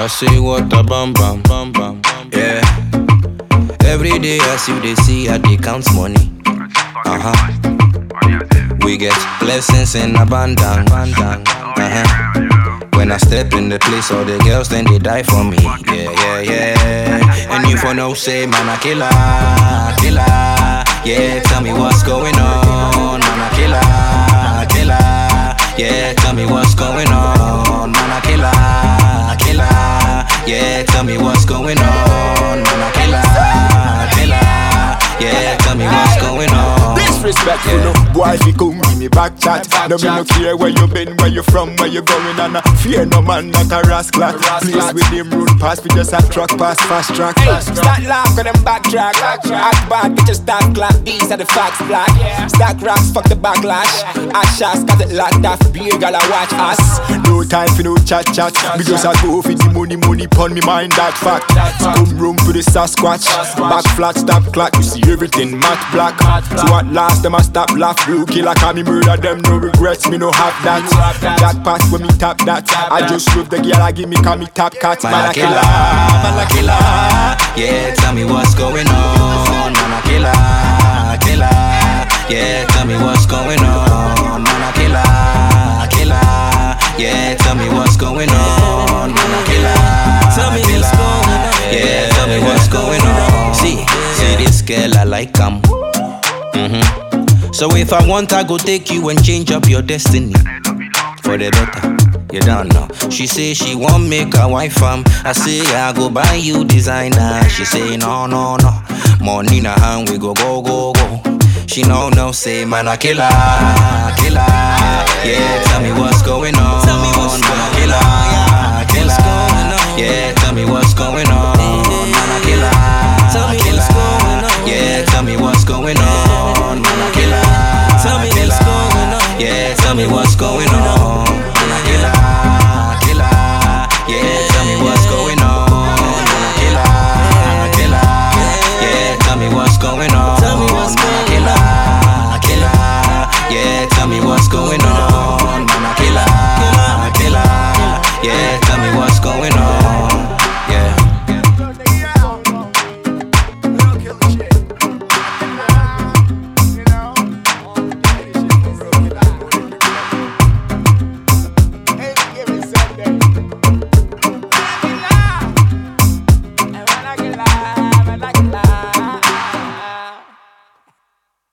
I say what a bam bam bam bam. Yeah. Every day as you they see, I they count money. Uh huh. We get blessings in abundance. Uh huh. When I step in the place, all the girls then they die for me. Yeah, yeah, yeah. And you for no say, man, I killer, killer. Yeah, tell me what's going on, man, I killer, killer. Yeah, tell me what's going on, Disrespectful, Yeah. no boy, if you come give me back chat. No me no care where you been, where you from, where you going, and uh, fear no man, not a rascal. Please with him road pass, we just a truck pass, fast track. Hey, start laugh when them backtrack. Act bad, your start clap. These are the facts, black. Stack rocks, fuck the backlash. Ash shots, got it locked off. Beer, I watch us. No time for no chat chat. Just a go for the money, money pon me mind that fact. Come room for the Sasquatch. Back flat, stop clock. You see everything matte black. So at last them a stop laugh. Blue killer can me murder them. No regrets, me no have that. Jackpot when me tap that. I just love the girl I give me call me top cat. Man, I killer, man, I killer. Yeah, tell me what's going on, man, I killer, killer. Yeah, tell me what's going on, man, I killer, killer. Yeah, tell me what's going on, man, I killer. Tell me what's going on. Yeah, tell me what's going on. See, see this girl, I like 'em. Mm-hmm. So if I want, I go take you and change up your destiny for the better. You don't know. She say she want make a wife um. I say I go buy you designer. She say no no no. Money her hand we go go go go. She no no say man a killer, killer. I kill her, kill her. what's going on.